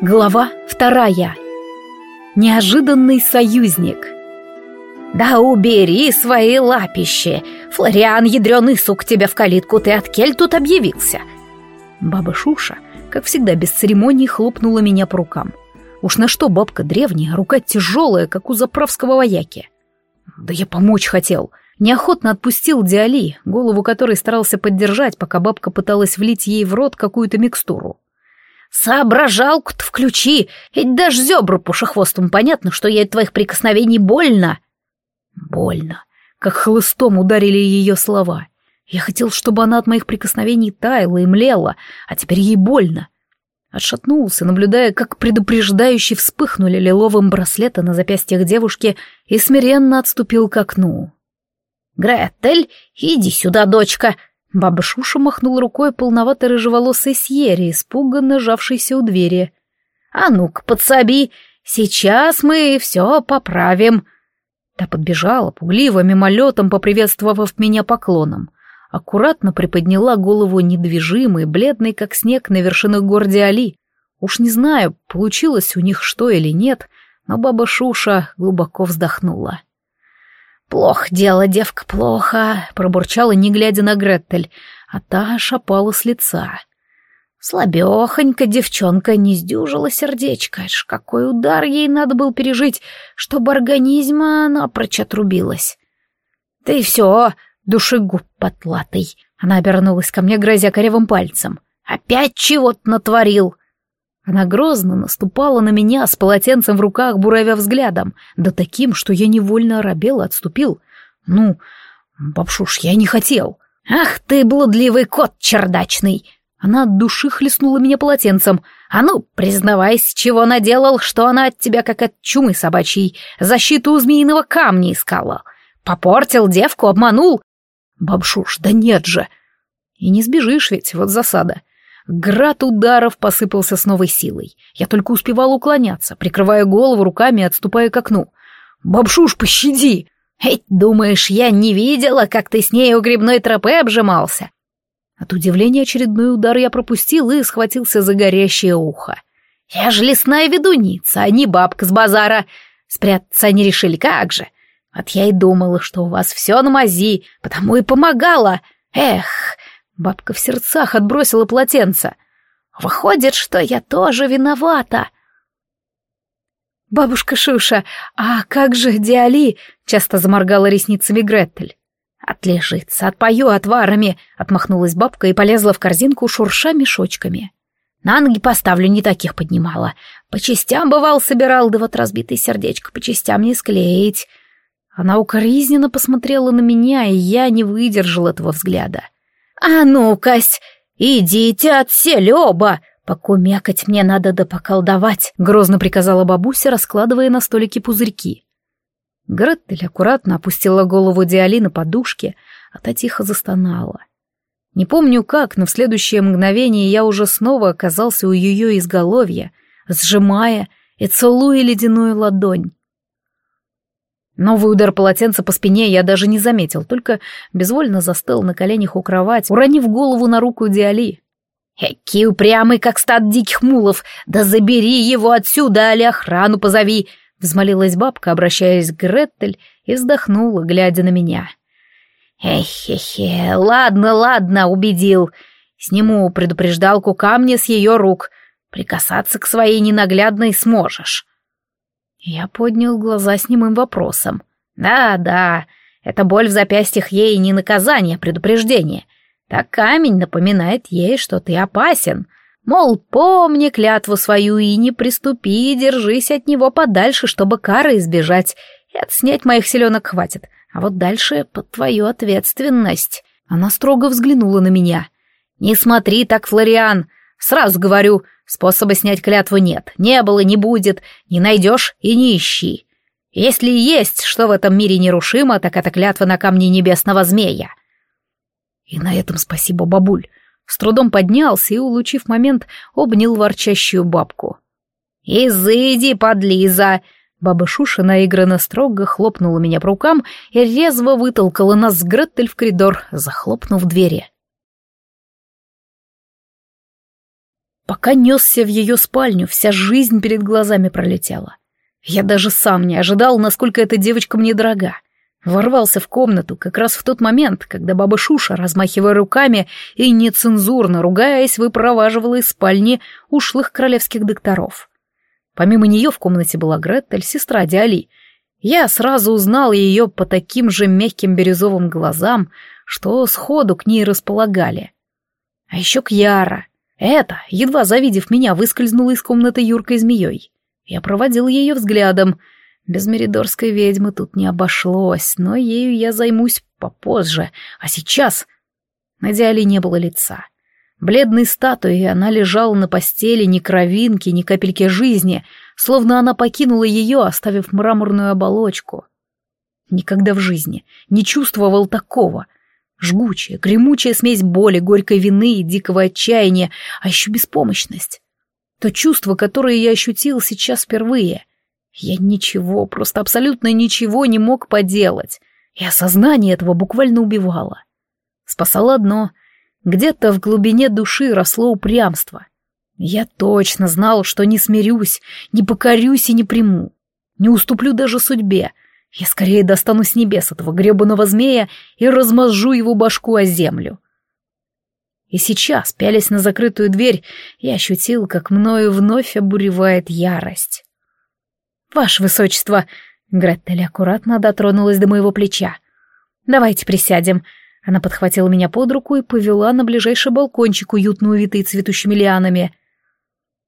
Глава вторая. Неожиданный союзник. «Да убери свои лапищи! Флориан, ядреный сук, тебя в калитку, ты от кель тут объявился!» Баба Шуша, как всегда, без церемоний хлопнула меня по рукам. Уж на что бабка древняя, рука тяжелая, как у заправского вояки. Да я помочь хотел. Неохотно отпустил Диали, голову которой старался поддержать, пока бабка пыталась влить ей в рот какую-то микстуру. «Соображалку-то включи, ведь даже зебру пушехвостом понятно, что ей от твоих прикосновений больно». Больно, как хлыстом ударили ее слова. Я хотел, чтобы она от моих прикосновений таяла и млела, а теперь ей больно. Отшатнулся, наблюдая, как предупреждающе вспыхнули лиловым браслеты на запястьях девушки и смиренно отступил к окну. «Гретель, иди сюда, дочка!» Баба Шуша махнула рукой полноватой рыжеволосой Сьерри, испуганно жавшейся у двери. «А ну-ка, подсоби! Сейчас мы все поправим!» Та подбежала, пугливо, мимолетом поприветствовав меня поклоном. Аккуратно приподняла голову недвижимой, бледной, как снег на вершинах гор Диали. Уж не знаю, получилось у них что или нет, но баба Шуша глубоко вздохнула. «Плохо дело, девка, плохо», — пробурчала, не глядя на Гретель, а та шапала с лица. Слабехонько девчонка не сдюжила сердечко. Аж какой удар ей надо был пережить, чтобы организма напрочь отрубилась. «Ты все, душегуб потлатый!» Она обернулась ко мне, грозя коревым пальцем. «Опять чего-то натворил!» Она грозно наступала на меня с полотенцем в руках, буравя взглядом, да таким, что я невольно оробел и отступил. «Ну, бабшуш, я не хотел!» «Ах ты, блудливый кот чердачный!» Она от души хлестнула меня полотенцем. «А ну, признавайся, чего наделал, что она от тебя, как от чумы собачьей, защиту у змеиного камня искала. Попортил девку, обманул». «Бабшуш, да нет же!» «И не сбежишь ведь, вот засада. Град ударов посыпался с новой силой. Я только успевал уклоняться, прикрывая голову руками и отступая к окну. «Бабшуш, пощади!» «Эй, думаешь, я не видела, как ты с ней у грибной тропы обжимался?» От удивления очередной удар я пропустил и схватился за горящее ухо. «Я же лесная ведуница, а не бабка с базара!» Спрятаться они решили, как же! Вот я и думала, что у вас все на мази, потому и помогала. Эх, Бабка в сердцах отбросила полотенце. «Выходит, что я тоже виновата!» «Бабушка Шуша, а как же Диали?» — часто заморгала ресницами Гретель. «Отлежится, отпою отварами!» — отмахнулась бабка и полезла в корзинку, шурша мешочками. «На ноги поставлю, не таких поднимала. По частям, бывал, собирал, да вот разбитое сердечко по частям не склеить». Она укоризненно посмотрела на меня, и я не выдержал этого взгляда. «А ну-кась, идите отсели оба! Покумекать мне надо да поколдовать!» — грозно приказала бабуся, раскладывая на столике пузырьки. Гретель аккуратно опустила голову Диали на подушке, а та тихо застонала. Не помню как, но в следующее мгновение я уже снова оказался у ее изголовья, сжимая и целуя ледяную ладонь. Новый удар полотенца по спине я даже не заметил, только безвольно застыл на коленях у кровати, уронив голову на руку Диали. «Эки упрямый, как стад диких мулов! Да забери его отсюда, али охрану позови!» Взмолилась бабка, обращаясь к Гретель, и вздохнула, глядя на меня. «Эхе-хе, ладно, ладно, убедил. Сниму предупреждалку камня с ее рук. Прикасаться к своей ненаглядной сможешь». Я поднял глаза с немым вопросом. «Да, да, эта боль в запястьях ей не наказание, а предупреждение. Так камень напоминает ей, что ты опасен. Мол, помни клятву свою и не приступи, держись от него подальше, чтобы кары избежать. И отснять моих селенок хватит. А вот дальше под твою ответственность». Она строго взглянула на меня. «Не смотри так, Флориан. Сразу говорю, Способа снять клятву нет, не было, не будет, не найдешь и не ищи. Если есть, что в этом мире нерушимо, так это клятва на камне небесного змея. И на этом спасибо, бабуль. С трудом поднялся и, улучив момент, обнял ворчащую бабку. «Изыди, подлиза!» Баба Шуша наигранно строго хлопнула меня по рукам и резво вытолкала нас с Гретель в коридор, захлопнув двери. Пока несся в ее спальню, вся жизнь перед глазами пролетела. Я даже сам не ожидал, насколько эта девочка мне дорога. Ворвался в комнату как раз в тот момент, когда баба Шуша, размахивая руками и нецензурно ругаясь, выпроваживала из спальни ушлых королевских докторов. Помимо нее в комнате была Гретель, сестра Диали. Я сразу узнал ее по таким же мягким бирюзовым глазам, что сходу к ней располагали. А еще Кьяра. Это, едва завидев меня, выскользнула из комнаты юркой змеей. Я проводил ее взглядом. Без меридорской ведьмы тут не обошлось, но ею я займусь попозже. А сейчас... На Диале не было лица. Бледной статуей она лежала на постели ни кровинки, ни капельки жизни, словно она покинула ее, оставив мраморную оболочку. Никогда в жизни не чувствовал такого — Жгучая, гремучая смесь боли, горькой вины и дикого отчаяния, а еще беспомощность. То чувство, которое я ощутил сейчас впервые. Я ничего, просто абсолютно ничего не мог поделать, и осознание этого буквально убивало. Спасало одно — где-то в глубине души росло упрямство. Я точно знал, что не смирюсь, не покорюсь и не приму. Не уступлю даже судьбе — я скорее достану с небес этого гребаного змея и размозжу его башку о землю. И сейчас, пялясь на закрытую дверь, я ощутил, как мною вновь обуревает ярость. «Ваше высочество!» — Гретель аккуратно дотронулась до моего плеча. «Давайте присядем». Она подхватила меня под руку и повела на ближайший балкончик, уютно увитый цветущими лианами.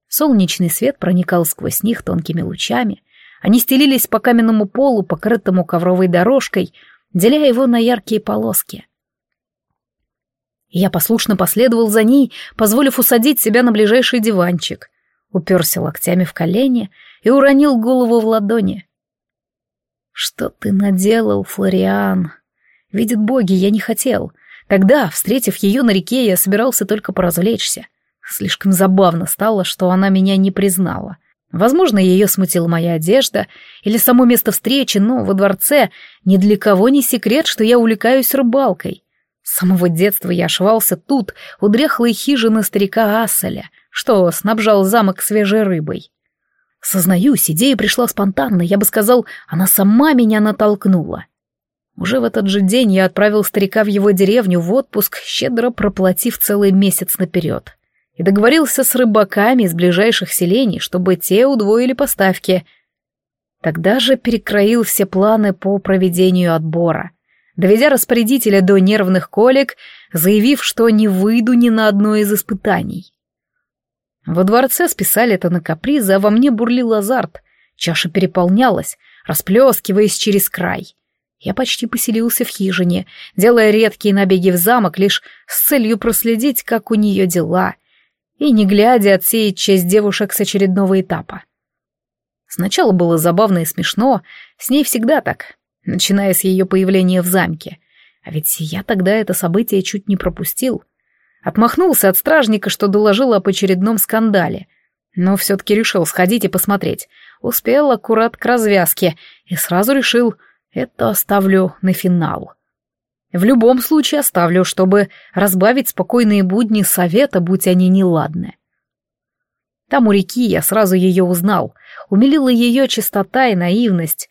Солнечный свет проникал сквозь них тонкими лучами, они стелились по каменному полу, покрытому ковровой дорожкой, деля его на яркие полоски. Я послушно последовал за ней, позволив усадить себя на ближайший диванчик, уперся локтями в колени и уронил голову в ладони. «Что ты наделал, Флориан?» Видит боги, я не хотел. Тогда, встретив ее на реке, я собирался только поразвлечься. Слишком забавно стало, что она меня не признала. Возможно, ее смутила моя одежда или само место встречи, но во дворце ни для кого не секрет, что я увлекаюсь рыбалкой. С самого детства я ошивался тут, у дряхлой хижины старика Асселя, что снабжал замок свежей рыбой. Сознаюсь, идея пришла спонтанно, я бы сказал, она сама меня натолкнула. Уже в этот же день я отправил старика в его деревню в отпуск, щедро проплатив целый месяц наперед и договорился с рыбаками из ближайших селений, чтобы те удвоили поставки. Тогда же перекроил все планы по проведению отбора, доведя распорядителя до нервных колик, заявив, что не выйду ни на одно из испытаний. Во дворце списали это на капризы, а во мне бурлил азарт. Чаша переполнялась, расплескиваясь через край. Я почти поселился в хижине, делая редкие набеги в замок лишь с целью проследить, как у нее дела, и, не глядя, отсеять часть девушек с очередного этапа. Сначала было забавно и смешно, с ней всегда так, начиная с ее появления в замке. А ведь я тогда это событие чуть не пропустил. Отмахнулся от стражника, что доложил об очередном скандале. Но все-таки решил сходить и посмотреть. Успел аккурат к развязке и сразу решил, это оставлю на финал. В любом случае оставлю, чтобы разбавить спокойные будни совета, будь они неладны. Там у реки я сразу ее узнал. Умилила ее чистота и наивность.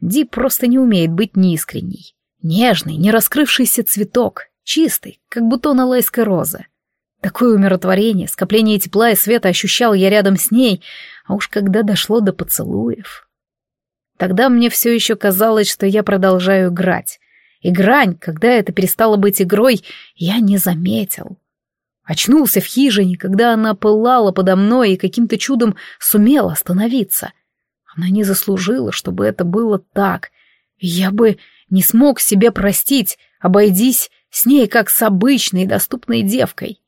Ди просто не умеет быть неискренней. Нежный, не раскрывшийся цветок, чистый, как бутон алайской розы. Такое умиротворение, скопление тепла и света ощущал я рядом с ней, а уж когда дошло до поцелуев. Тогда мне все еще казалось, что я продолжаю играть, и грань, когда это перестало быть игрой, я не заметил. Очнулся в хижине, когда она пылала подо мной и каким-то чудом сумела остановиться. Она не заслужила, чтобы это было так. Я бы не смог себе простить, обойдись с ней как с обычной доступной девкой.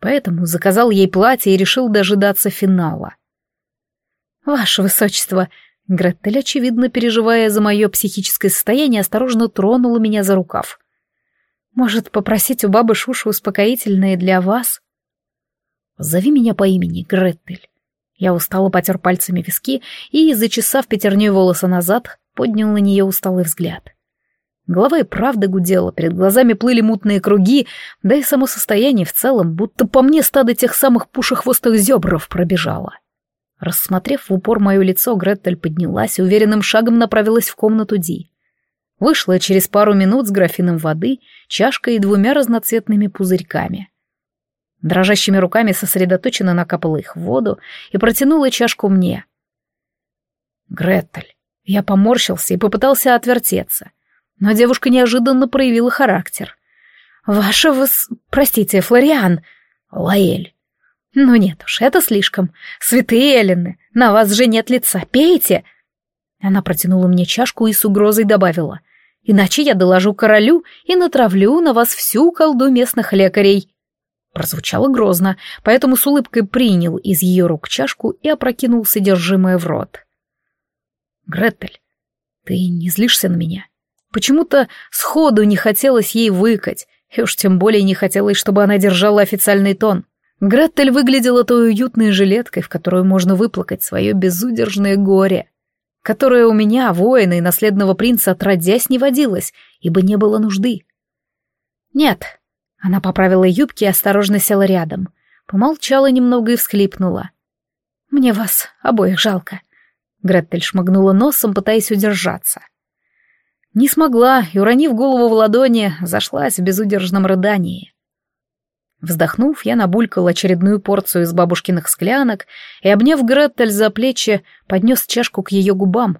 Поэтому заказал ей платье и решил дожидаться финала. «Ваше высочество, Гретель, очевидно, переживая за мое психическое состояние, осторожно тронула меня за рукав. «Может, попросить у бабы Шуши успокоительное для вас?» «Зови меня по имени, Гретель. Я устало потер пальцами виски и, зачесав пятерней волоса назад, поднял на нее усталый взгляд. Голова и правда гудела, перед глазами плыли мутные круги, да и само состояние в целом, будто по мне стадо тех самых пушехвостых зебров пробежало. Рассмотрев в упор мое лицо, Греттель поднялась и уверенным шагом направилась в комнату Ди. Вышла через пару минут с графином воды, чашкой и двумя разноцветными пузырьками. Дрожащими руками сосредоточенно накапала их в воду и протянула чашку мне. «Греттель». Я поморщился и попытался отвертеться — но девушка неожиданно проявила характер. «Ваша вас... Простите, Флориан...» «Лаэль». «Ну нет уж, это слишком. Святые Эллины, на вас же нет лица, пейте!» Она протянула мне чашку и с угрозой добавила. «Иначе я доложу королю и натравлю на вас всю колду местных лекарей». Прозвучало грозно, поэтому с улыбкой принял из ее рук чашку и опрокинул содержимое в рот. «Гретель, ты не злишься на меня?» Почему-то сходу не хотелось ей выкать, и уж тем более не хотелось, чтобы она держала официальный тон. Гретель выглядела той уютной жилеткой, в которую можно выплакать свое безудержное горе, которое у меня, воина и наследного принца, отродясь не водилось, ибо не было нужды. «Нет», — она поправила юбки и осторожно села рядом, помолчала немного и всхлипнула. «Мне вас обоих жалко», — Гретель шмыгнула носом, пытаясь удержаться. — не смогла и, уронив голову в ладони, зашлась в безудержном рыдании. Вздохнув, я набулькал очередную порцию из бабушкиных склянок и, обняв Греттель за плечи, поднес чашку к ее губам.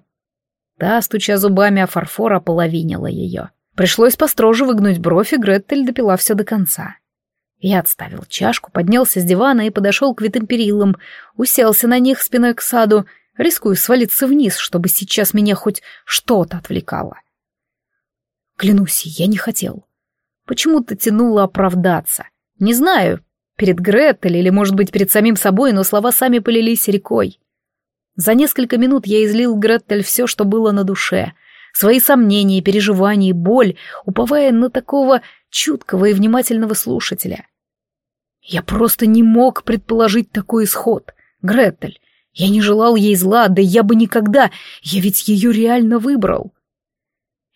Та, стуча зубами о фарфор, ополовинила ее. Пришлось построже выгнуть бровь, и Греттель допила все до конца. Я отставил чашку, поднялся с дивана и подошел к витым перилам, уселся на них спиной к саду, рискуя свалиться вниз, чтобы сейчас меня хоть что-то отвлекало. Клянусь, я не хотел. Почему-то тянуло оправдаться. Не знаю, перед Гретель или, может быть, перед самим собой, но слова сами полились рекой. За несколько минут я излил Гретель все, что было на душе. Свои сомнения, переживания, боль, уповая на такого чуткого и внимательного слушателя. Я просто не мог предположить такой исход. Гретель, я не желал ей зла, да я бы никогда, я ведь ее реально выбрал.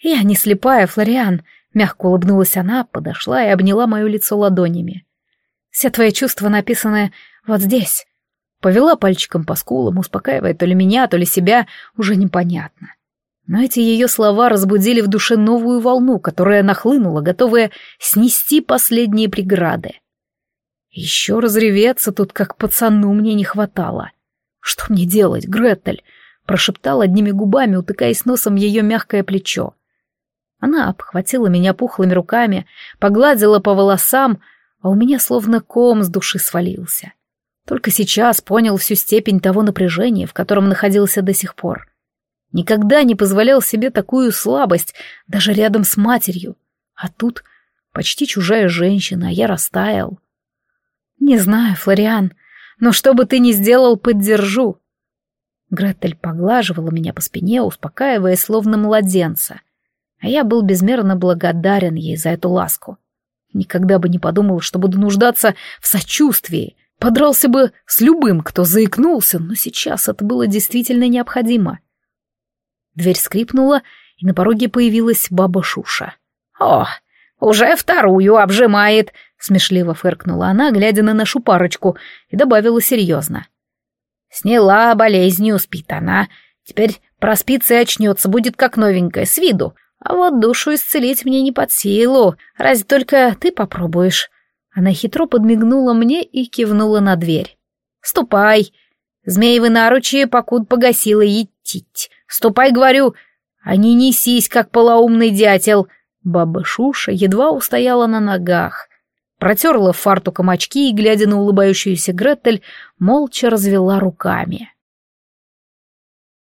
«Я не слепая, Флориан», — мягко улыбнулась она, подошла и обняла мое лицо ладонями. «Все твои чувства написаны вот здесь». Повела пальчиком по скулам, успокаивая то ли меня, то ли себя, уже непонятно. Но эти ее слова разбудили в душе новую волну, которая нахлынула, готовая снести последние преграды. Еще разреветься тут, как пацану, мне не хватало. «Что мне делать, Гретель?» — прошептал одними губами, утыкаясь носом в ее мягкое плечо. Она обхватила меня пухлыми руками, погладила по волосам, а у меня словно ком с души свалился. Только сейчас понял всю степень того напряжения, в котором находился до сих пор. Никогда не позволял себе такую слабость, даже рядом с матерью. А тут почти чужая женщина, а я растаял. «Не знаю, Флориан, но что бы ты ни сделал, поддержу». Гретель поглаживала меня по спине, успокаивая, словно младенца а я был безмерно благодарен ей за эту ласку. Никогда бы не подумал, что буду нуждаться в сочувствии, подрался бы с любым, кто заикнулся, но сейчас это было действительно необходимо. Дверь скрипнула, и на пороге появилась баба Шуша. «О, уже вторую обжимает!» — смешливо фыркнула она, глядя на нашу парочку, и добавила серьезно. «Сняла болезнью, спит она. Теперь проспится и очнется, будет как новенькая, с виду. А вот душу исцелить мне не под силу, разве только ты попробуешь. Она хитро подмигнула мне и кивнула на дверь. «Ступай! Змеевы наручи покуд погасила етить. Ступай, говорю, а не несись, как полоумный дятел!» Баба Шуша едва устояла на ногах. Протерла фартуком очки и, глядя на улыбающуюся Гретель, молча развела руками.